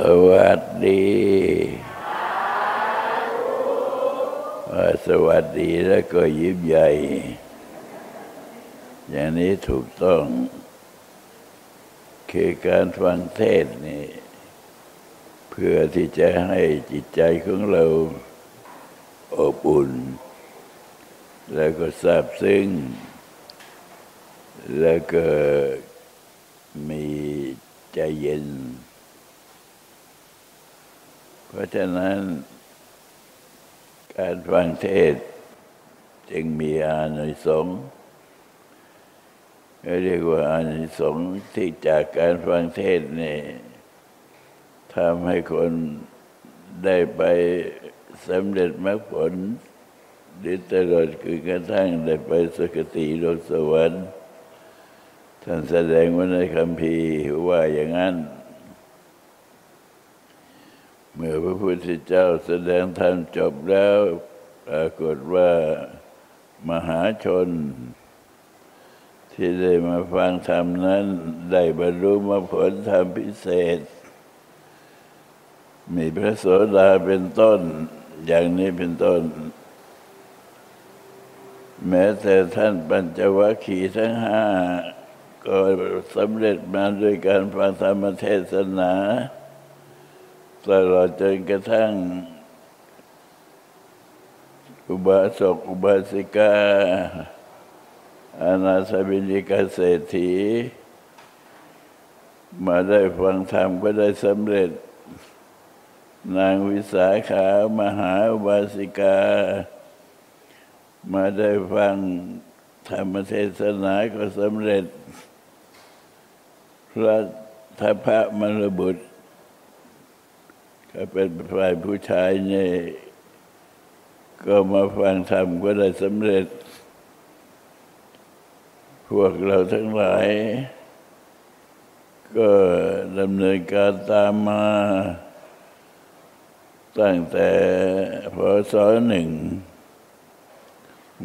สวัสดี สวัสดีแล้วก็ยิ้มใหญ่ อย่างนี้ถูกต้อง คือการฟังเทศนี่ เพื่อที่จะให้จิตใจของเราอบอุ่น แล้วก็ซาบซึ้ง แล้วก็มีใจเย็น เพราะฉะนั้นการฟังเทศจึงมีอานิสงส์เรียกว่าอานิสงส์ที่จากการฟังเทศนี่ทำให้คนได้ไปสำเร็จมรรคผลหรือตลอดคือกระทั่งได้ไปสกติโลกสวรรค์ท่านแสดงไว้ในคำพีว่าอย่างนั้น เมื่อพระพุทธเจ้าแสดงธรรมจบแล้วปรากฏว่ามหาชน ที่ได้มาฟังธรรมนั้น ได้บรรลุมรรคผลธรรมพิเศษ มีพระโสดาเป็นต้น อย่างนี้เป็นต้น แม้แต่ท่านปัญจวัคคีย์ทั้งห้าก็สำเร็จมาด้วยการฟังธรรมเทศนา ตลอดจนกระทั่ง อุบาสกอุบาสิกาอานาสบินิกาเศรษฐี มาได้ฟังธรรมก็ได้สำเร็จ นางวิสาขามหาอุบาสิกา มาได้ฟังธรรมเทศนาก็สำเร็จ พระทัพพระมรบุตร ก็เป็นฝ่ายผู้ชายนี่ก็มาฟังธรรมก็ได้สำเร็จ พวกเราทั้งหลาย ก็ดำเนินการตามมา ตั้งแต่พศหนึ่ง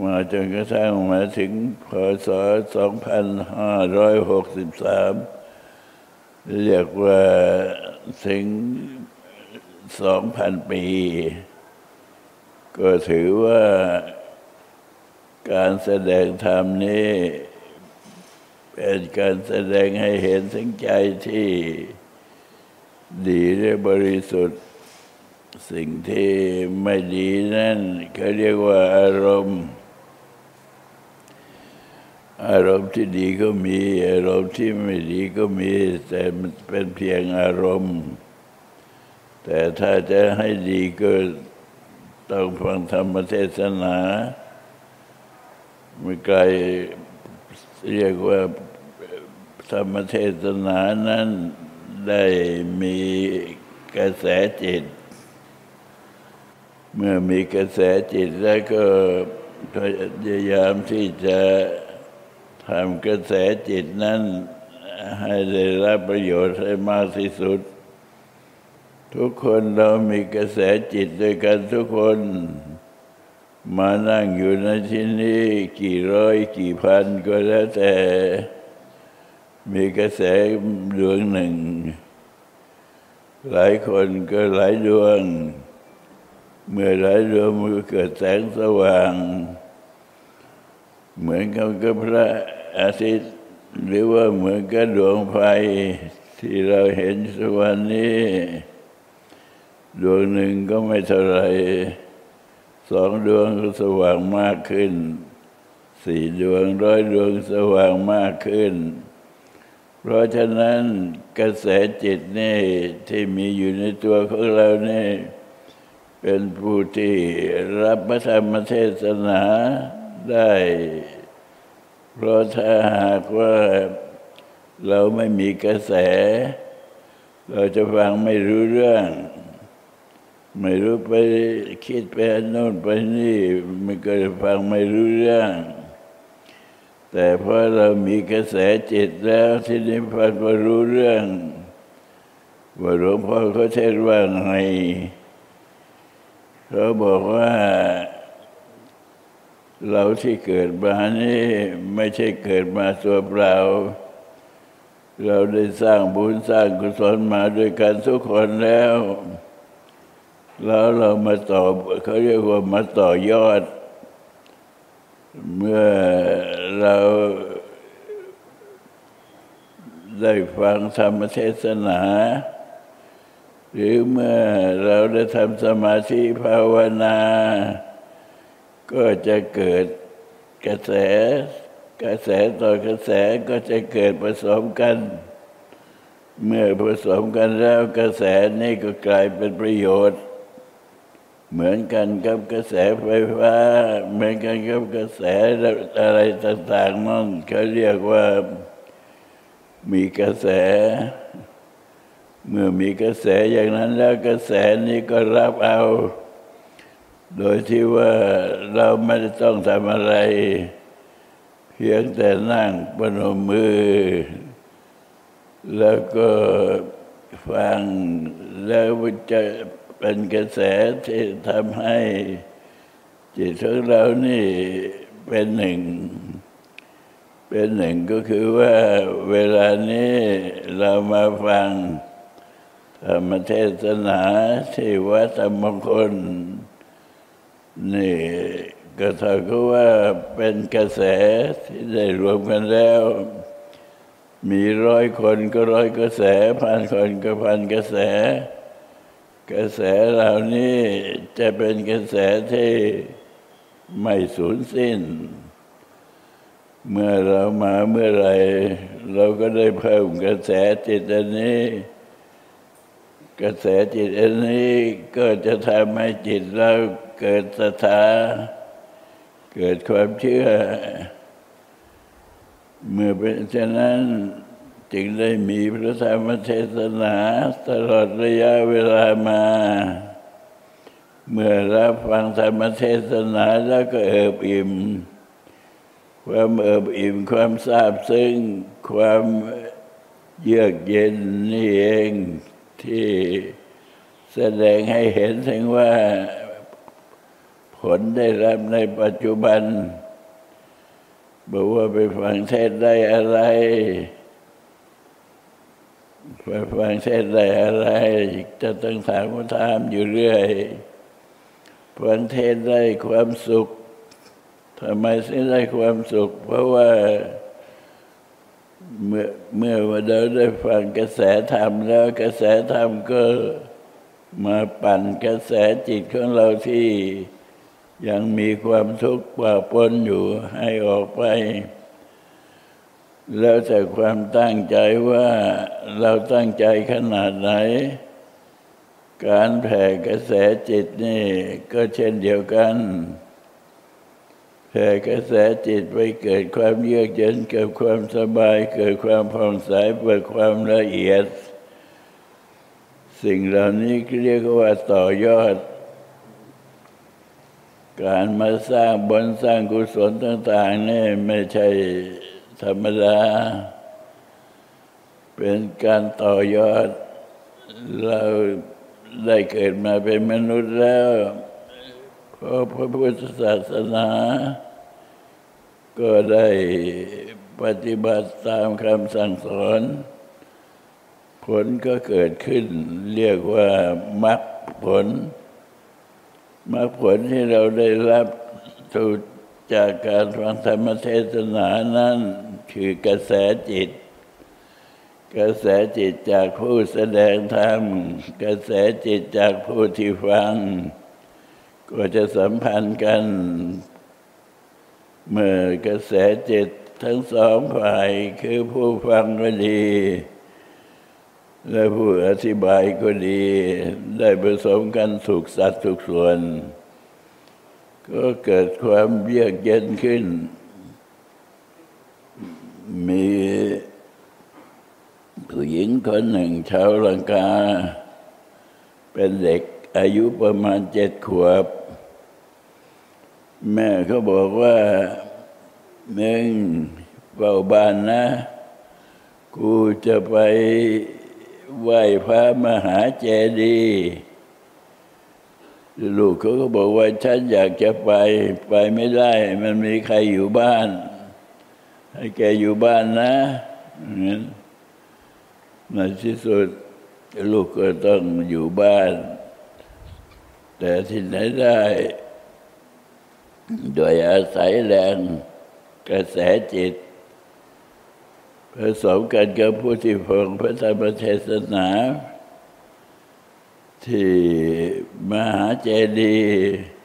มาจนกระทั่งมาถึงพศ 2563 เรียกว่าถึง สองพันปี ก็ถือว่าการแสดงธรรมนี้ เป็นการแสดงให้เห็นถึงใจที่ดีและบริสุทธิ์ สิ่งที่ไม่ดีนั่นเขาเรียกว่าอารมณ์ อารมณ์ที่ดีก็มี อารมณ์ที่ไม่ดีก็มี แต่มันเป็นเพียงอารมณ์ แต่ถ้าจะให้ดีก็ต้องฟังธรรมเทศนาไม่ไกลเรียกว่าธรรมเทศนานั้นได้มีกระแสจิต เมื่อมีกระแสจิตแล้วก็พยายามที่จะทำกระแสจิตนั้นให้ได้รับประโยชน์ให้มากที่สุด ทุกคนเรามีกระแสจิตด้วยกันทุกคน มานั่งอยู่ในที่นี้กี่ร้อยกี่พันก็แล้วแต่ มีกระแสดวงหนึ่ง หลายคนก็หลายดวง เมื่อหลายดวงมันก็เกิดแสงสว่าง เหมือนกับพระอาทิตย์ หรือว่าเหมือนกับดวงไฟที่เราเห็นสวันนี้ ดวงหนึ่งก็ไม่เท่าไรสองดวงก็สว่างมากขึ้น สี่ดวงร้อยดวงสว่างมากขึ้น เพราะฉะนั้นกระแสจิตนี่ที่มีอยู่ในตัวของเรานี่เป็นผู้ที่รับพระธรรมเทศนาได้ เพราะถ้าหากว่าเราไม่มีกระแส เราจะฟังไม่รู้เรื่อง ไม่รู้ไปคิดไปโน่นไปนี่ไมันก็ฟังไม่รู้เรื่อง แต่พอเรามีกระแสจิตแล้วที่นี้ฟังก็รู้เรื่อง ว่าหลวงพ่อเขาเทศว่าไงเขาบอกว่าเราที่เกิดมานี่ไม่ใช่เกิดมาตัวเปล่า เราได้สร้างบุญสร้างกุศลมาด้วยกันทุกคนแล้ว แล้วเรามาต่อเขาเรียกว่ามาต่อยอด เมื่อเราได้ฟังธรรมเทศนา หรือเมื่อเราได้ทำสมาธิภาวนา ก็จะเกิดกระแส กระแสต่อกระแสก็จะเกิดผสมกัน เมื่อผสมกันแล้วกระแสนี้ก็กลายเป็นประโยชน์ เหมือนกันกับกระแสไฟฟ้า เหมือนกันกับกระแสอะไรต่างๆนั่นเขาเรียกว่ามีกระแส เมื่อมีกระแสอย่างนั้นแล้วกระแสนี้ก็รับเอา โดยที่ว่าเราไม่ต้องทำอะไร เพียงแต่นั่งปนมมือ แล้วก็ฟังแล้วจะ เป็นกระแสที่ทำให้จิตของเรานี่เป็นหนึ่ง เป็นหนึ่งก็คือว่าเวลานี้เรามาฟังธรรมเทศนาที่วัดธรรมงคลนี่ก็เท่ากับว่าเป็นกระแสที่ได้รวมกันแล้ว มีร้อยคนก็ร้อยกระแส พันคนก็พันกระแส กระแสเหล่านี้จะเป็นกระแสที่ไม่สูญสิ้น เมื่อเรามาเมื่อไรเราก็ได้เพิ่มกระแสจิตอันนี้ กระแสจิตอันนี้ก็จะทำให้จิตเราเกิดศรัทธาเกิดความเชื่อ เมื่อเป็นเช่นนั้น จึงได้มีพระธรรมเทศนาตลอดระยะเวลามา เมื่อรับฟังธรรมเทศนาแล้วก็เอิบอิ่ม ความเอิบอิ่มความซาบซึ้งความเยือกเย็นนี่เองที่แสดงให้เห็นถึงว่าผลได้รับในปัจจุบันบอกว่าไปฟังเทศได้อะไร ฟังเทศได้อะไรจะต้องถามถามอยู่เรื่อยฟังเทศได้ความสุขทำไมถึงได้ความสุข เพราะว่าเมื่อเมื่อเราได้ฟังกระแสธรรมแล้วกระแสธรรมก็มาปั่นกระแสจิตของเราที่ยังมีความทุกข์ปะปนอยู่ให้ออกไป แล้วแต่ความตั้งใจว่าเราตั้งใจขนาดไหน การแผ่กระแสจิตนี่ ก็เช่นเดียวกันแผ่กระแสจิตไปเกิดความเยือกเย็นเกิดความสบาย เกิดความผ่องใสเกิดความละเอียด สิ่งเหล่านี้เรียกว่าต่อยอด การมาสร้างบนสร้างกุศลต่าง ๆ นี่ไม่ใช่ ธรรมดา เป็นการต่อยอด เราได้เกิดมาเป็นมนุษย์แล้วพราะพระพุทธศาสนา ก็ได้ปฏิบัติตามคำสั่งสอน ผลก็เกิดขึ้น เรียกว่ามรรคผลมรรคผลที่เราได้รับถูกจากการฟังธรรมเทศนานั้น คือกระแสจิต กระแสจิตจากผู้แสดงธรรม กระแสจิตจากผู้ที่ฟัง ก็จะสัมพันธ์กัน เมื่อกระแสจิตทั้งสองฝ่ายคือผู้ฟังก็ดี และผู้อธิบายก็ดี ได้ผสมกันสุขสัตว์ทุกส่วน ก็เกิดความเยือกเย็นขึ้น มีผู้หญิงคนหนึ่งชาวลังกา เป็นเด็กอายุประมาณเจ็ดขวบ แม่เขาบอกว่ามึงเฝ้าบ้านนะ กูจะไปไหว้พระมหาเจดีย์ลูกเขาก็บอกว่าฉันอยากจะไปไปไม่ได้ มันมีใครอยู่บ้าน ให้แกอยู่บ้านนะในที่สุดลูกก็ต้องอยู่บ้าน แต่ที่ไหนได้ โดยอาศัยแรงกระแสจิตผสมกันกับผู้ที่ฟังพระธรรมเทศนา ที่มหาเจดีย์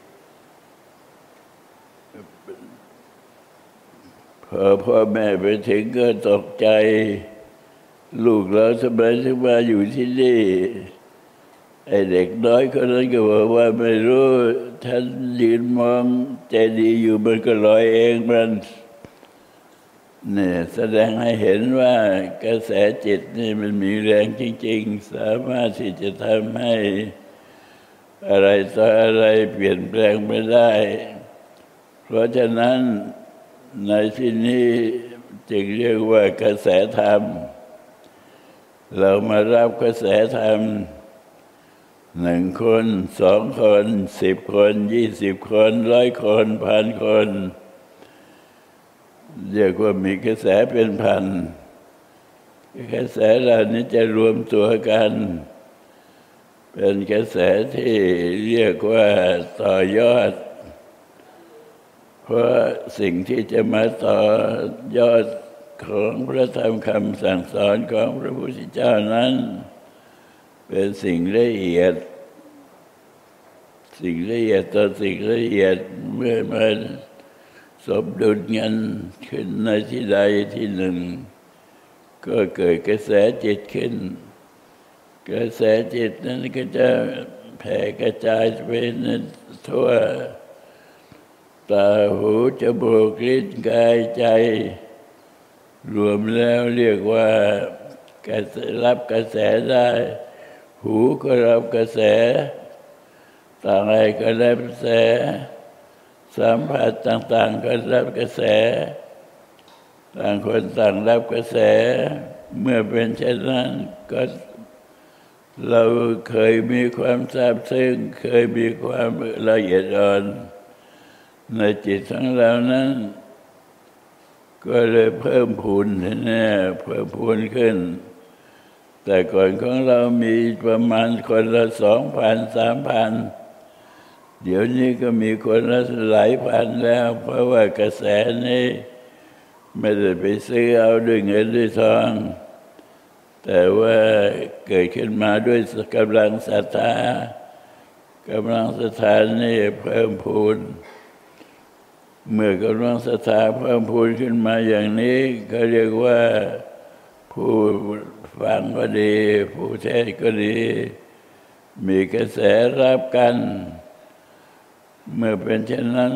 พอพ่อแม่ไปถึงก็ตกใจ ลูกเราทำไมถึงมาอยู่ที่นี่ ไอเด็กน้อยคนนั้นก็บอกว่าไม่รู้ท่านยืนมองเจดีอยู่มันก็ลอยเองมันเนี่ยแสดงให้เห็นว่ากระแสจิตนี่มันมีแรงจริง ๆ สามารถที่จะทำให้ อะไรต่ออะไรเปลี่ยนแปลงไปได้ เพราะฉะนั้น ในที่นี้จึงเรียกว่ากระแสธรรม เรามารับกระแสธรรมหนึ่งคนสองคนสิบคนยี่สิบคนร้อยคนพันคน เรียกว่ามีกระแสเป็นพัน กระแสเหล่านี้จะรวมตัวกัน เป็นกระแสที่เรียกว่าต่อยอด เพราะสิ่งที่จะมาต่อยอดของพระธรรมคำสั่งสอนของพระพุทธเจ้านั้น เป็นสิ่งละเอียด สิ่งละเอียดต่อสิ่งละเอียดเมื่อมันสมดุลกันขึ้นในที่ใดที่หนึ่ง ก็เกิดกระแสจิตขึ้น กระแสจิตนั้นก็จะแผ่กระจายไปทั่ว ตาหูจมูกลิ้นกายใจ รวมแล้วเรียกว่ารับกระแสได้ หูก็รับกระแส ตาไรก็รับกระแส สัมผัสต่าง ๆ ก็รับกระแส ต่างคนต่างรับกระแส เมื่อเป็นเช่นนั้นก็เราเคยมีความทราบซึ้งเคยมีความละเอียดอ่อน ในจิตของเรานั้น ก็เลยเพิ่มพูนแน่เพิ่มพูนขึ้น แต่ก่อนของเรามีประมาณคนละสองพันสามพันเดี๋ยวนี้ก็มีคนละหลายพันแล้ว เพราะว่ากระแสนี้ ไม่ได้ไปซื้อเอาด้วยเงินด้วยทอง แต่ว่าเกิดขึ้นมาด้วยกำลังศรัทธากำลังศรัทธานี่เพิ่มพูน เมื่อกำลังศรัทธาเพิ่มพูนขึ้นมาอย่างนี้ก็เรียกว่าผู้ฟังก็ดี ผู้เทศก็ดี มีกระแสรับกัน เมื่อเป็นเช่นนั้น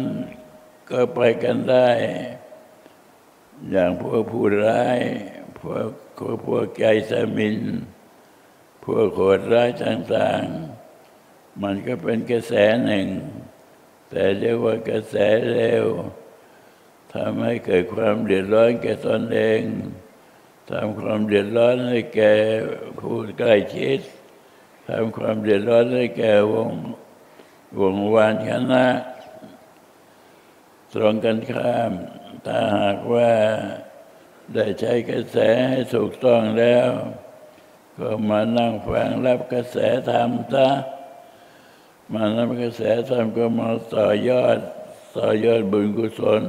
ก็ไปกันได้ อย่างพวกผู้ร้ายพวกพวกใจสมิน พวกโหดร้ายต่าง ๆ มันก็เป็นกระแสหนึ่ง แต่เรียกว่ากระแสเร็วทำให้เกิดความเดือดร้อนแก่ตนเองทำความเดือดร้อนให้แก่ผู้ใกล้ชิดทำความเดือดร้อนให้แก่วงวงวานคณะตรงกันข้าม ถ้าหากว่าได้ใช้กระแสให้ถูกต้องแล้ว ก็มานั่งฟังรับกระแสธรรมซะ มารับกระแสธรรมก็มาต่อยอดต่อยอดบุญกุศล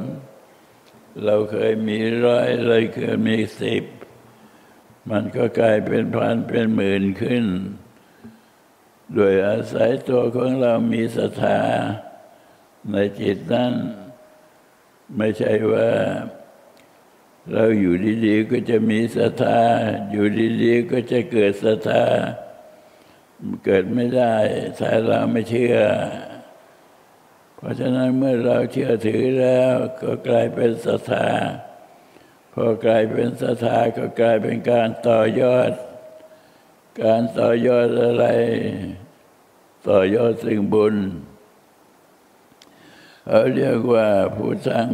เราเคยมีร้อยเลยเคยมีสิบ มันก็กลายเป็นพันเป็นหมื่นขึ้น โดยอาศัยตัวของเรามีศรัทธาในจิตนั้น ไม่ใช่ว่าเราอยู่ดีๆก็จะมีศรัทธาอยู่ดีๆก็จะเกิดศรัทธา เกิดไม่ได้ถ้าเราไม่เชื่อ เพราะฉะนั้นเมื่อเราเชื่อถือแล้ว ก็กลายเป็นศรัทธาพอกลายเป็นศรัทธาก็กลายเป็นการต่อยอด การต่อยอดอะไร ต่อยอดสิ่งบุญเขาเรียกว่าผู้สร้าง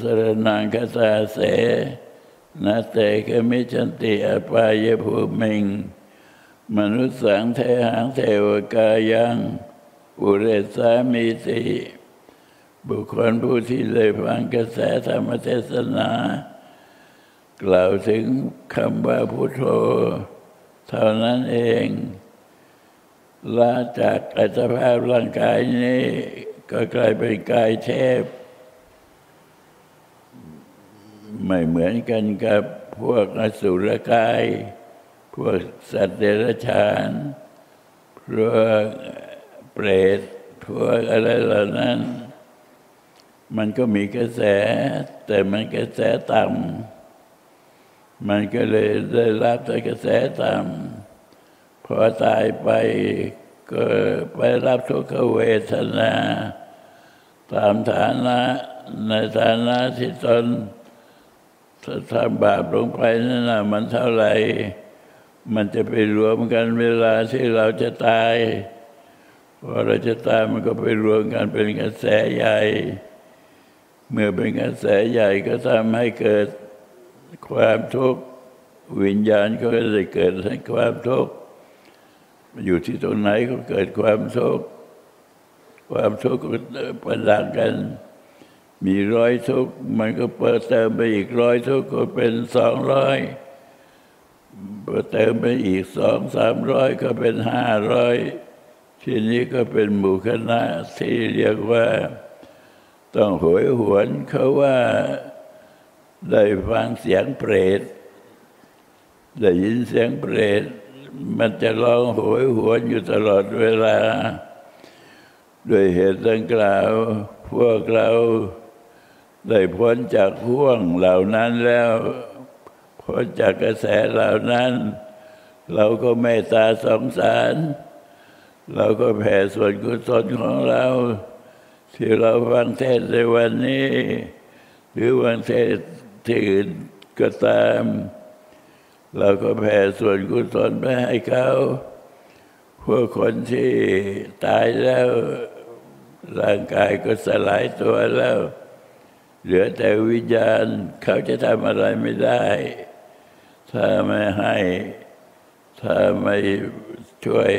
สรนังคตาเสนาเตกมิจันติอปายภูมิง มนุษย์สังเทหังเทวกายังอุเรสามีติบุคคลผู้ที่เลยฟังกระแสธรรมเทศนา กล่าวถึงคำว่าพุทโธ เท่านั้นเองลาจากอัตภาพร่างกายนี้ ก็กลายเป็นกายเทพ ไม่เหมือนกันกับพวกอสุรกาย พวกสัตว์เดรัจฉานพวกเปรตพวกอะไรเหล่านั้น มันก็มีกระแส แต่มันกระแสต่ำมันก็เลยได้รับแต่กระแสต่ำพอตายไปก็ไปรับทุกขเวทนา ตามฐานะในฐานะที่ตนทำบาปลงไปนั่นนะมันเท่าไหร่ มันจะไปรวมกันเวลาที่เราจะตายพอเราจะตายมันก็ไปรวมกันเป็นกระแสใหญ่ เมื่อเป็นกระแสใหญ่ก็ทำให้เกิดความทุกข์วิญญาณก็จะเกิดให้ความทุกข์อยู่ที่ตรงไหนก็เกิดความทุกข์ความทุกข์ก็ประดังกัน มีร้อยทุกข์มันก็เปิดเติมไปอีกร้อยทุกข์ก็เป็นสองร้อย เติมไปอีกสองสามร้อยก็เป็นห้าร้อยทีนี้ก็เป็นหมู่คณะที่เรียกว่า ต้องหวยหวนเขาว่าได้ฟังเสียงเปรตได้ยินเสียงเปรตมันจะร้องโหยหวนอยู่ตลอดเวลา ด้วยเหตุดังกล่าว พวกเราได้พ้นจากห่วงเหล่านั้นแล้ว พ้นจากกระแสเหล่านั้น เราก็เมตตาสงสาร เราก็แผ่ส่วนกุศลของเรา ที่เราฟังเทศในวันนี้ หรือวังเทศที่อื่นก็ตาม เราก็แผ่ส่วนกุศลไปให้เขาพวกคนที่ตายแล้ว ร่างกายก็สลายตัวแล้ว เหลือแต่วิญญาณเขาจะทำอะไรไม่ได้ ถ้าไม่ให้ถ้าไม่ช่วย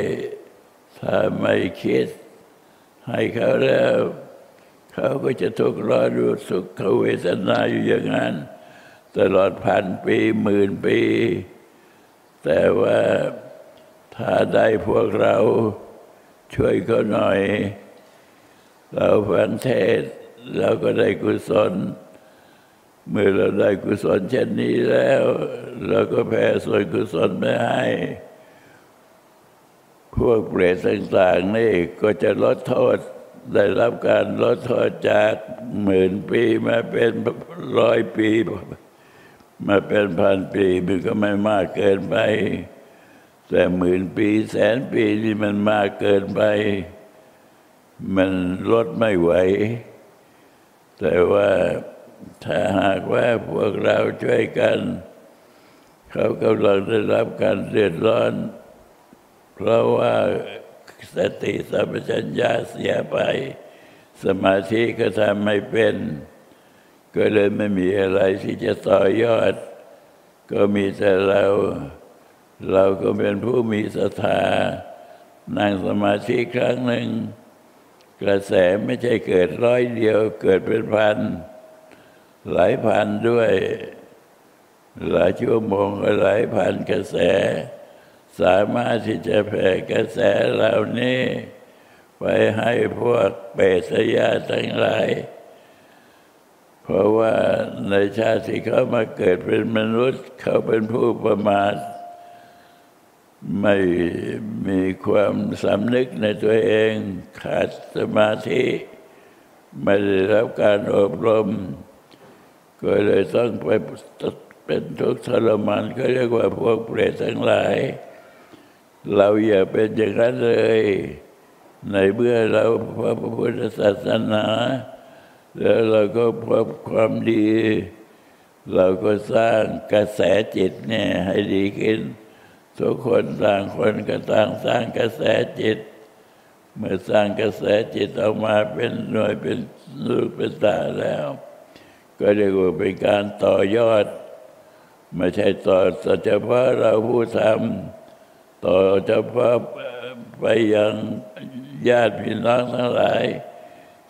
ถ้าไม่คิด ให้เขาแล้ว เขาก็จะทุกข์ร้อนรู้สุขเวทนาอยู่อย่างนั้น ตลอดพันปีหมื่นปี แต่ว่าถ้าได้พวกเราช่วยเขาหน่อย เราฟังเทศเราก็ได้กุศล เมื่อเราได้กุศลเช่นนี้แล้ว เราก็แผ่ส่วนกุศลไปให้ พวกเปรตต่างๆนี่ก็จะลดโทษได้รับการลดโทษจากหมื่นปีมาเป็นร้อยปี มาเป็นพันปีมันก็ไม่มากเกินไป แต่หมื่นปีแสนปีนี่มันมากเกินไป มันลดไม่ไหว แต่ว่า ถ้าหากว่าพวกเราช่วยกัน เขากำลังได้รับการเดือดร้อน เพราะว่าสติสัมปชัญญะเสียไป สมาธิก็ทำไม่เป็น ก็เลยไม่มีอะไรที่จะต่อยอด ก็มีแต่เรา เราก็เป็นผู้มีศรัทธานั่งสมาธิครั้งหนึ่ง กระแสไม่ใช่เกิดร้อยเดียวเกิดเป็นพัน หลายพันด้วย หลายชั่วโมงหลายพันกระแส สามารถที่จะแผ่กระแสเหล่านี้ ไปให้พวกเปรตยาทั้งหลาย เพราะว่าในชาติที่เขามาเกิดเป็นมนุษย์ เขาเป็นผู้ประมาทไม่มีความสำนึกในตัวเอง ขาดสมาธิ ไม่ได้รับการอบรม ก็เลยต้องไปเป็นทุกข์ทรมานก็เรียกว่าพวกเปรตทั้งหลาย เราอย่าเป็นอย่างนั้นเลย ในเมื่อเราพระพุทธศาสนา แล้วเราก็พบความดี เราก็สร้างกระแสจิตเนี่ยให้ดีขึ้นทุกคนต่างคนก็ต่างสร้างกระแสจิต เมื่อสร้างกระแสจิตออกมาเป็นหน่วยเป็นลูกเป็นตาแล้ว ก็เรียกว่าเป็นการต่อยอด ไม่ใช่ต่อเฉพาะเราผู้ทำต่อเฉพาะไปยังญาติพี่น้องทั้งหลาย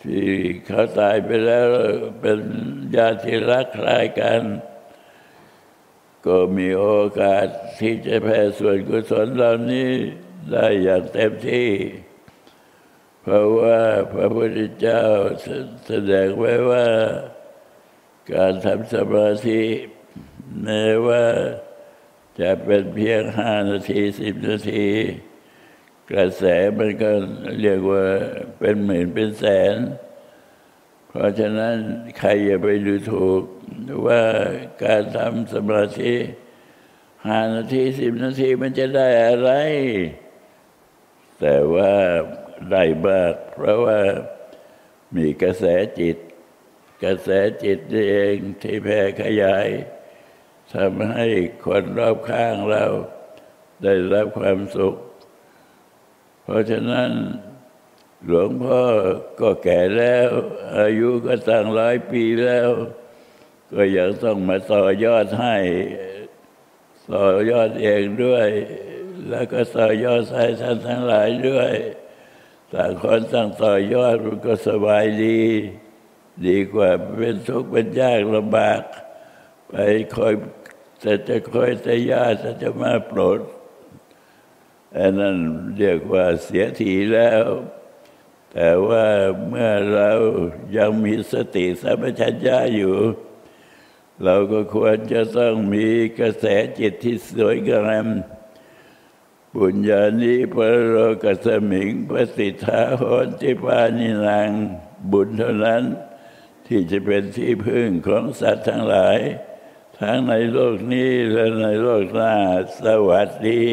ที่เขาตายไปแล้วเป็นญาติรักคลายกันก็ก็มีโอกาสที่จะแผ่ส่วนกุศลเหล่านี้ได้อย่างเต็มที่ เพราะว่าพระพุทธเจ้าแสดงไว้ว่า การทำสมาธิแม้ว่าจะเป็นเพียงห้านาทีสิบนาที กระแสมันก็เรียกว่าเป็นหมื่นเป็นแสน เพราะฉะนั้นใครอย่าไปดูถูกว่าการทำสมาธิห้านาทีสิบนาทีมันจะได้อะไร แต่ว่าได้มากเพราะว่ามีกระแสจิต กระแสจิตเองที่แผ่ขยายทำให้คนรอบข้างเราได้รับความสุข เพราะฉะนั้นหลวงพ่อก็แก่แล้ว อายุก็ตั้งร้อยปีแล้ว ก็ยังต้องมาต่อยอดให้ ต่อยอดเองด้วย แล้วก็ต่อยอดให้ท่านทั้งหลายด้วย ต่างคนต่างต่อยอดมันก็สบายดี ดีกว่าเป็นทุกข์เป็นยากลำบาก ไปคอยแต่จะคอยแต่ญาติจะมาโปรดอันนั้นเรียกว่าเสียทีแล้ว แต่ว่าเมื่อเรายังมีสติสัมปชัญญะอยู่ เราก็ควรจะต้องมีกระแสจิตที่สวยงามบุญญาณิพระโลกสมิงพระสิทธาหนทิพานินางบุญเท่านั้น ที่จะเป็นที่พึ่งของสัตว์ทั้งหลาย ทั้งในโลกนี้และในโลกหน้า สวัสดี